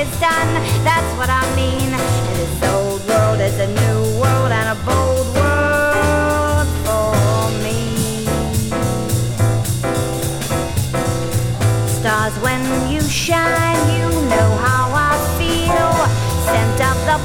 is done. That's what I mean. This old world is a new world and a bold world for me. Stars, when you shine, you know how I feel. Scent of the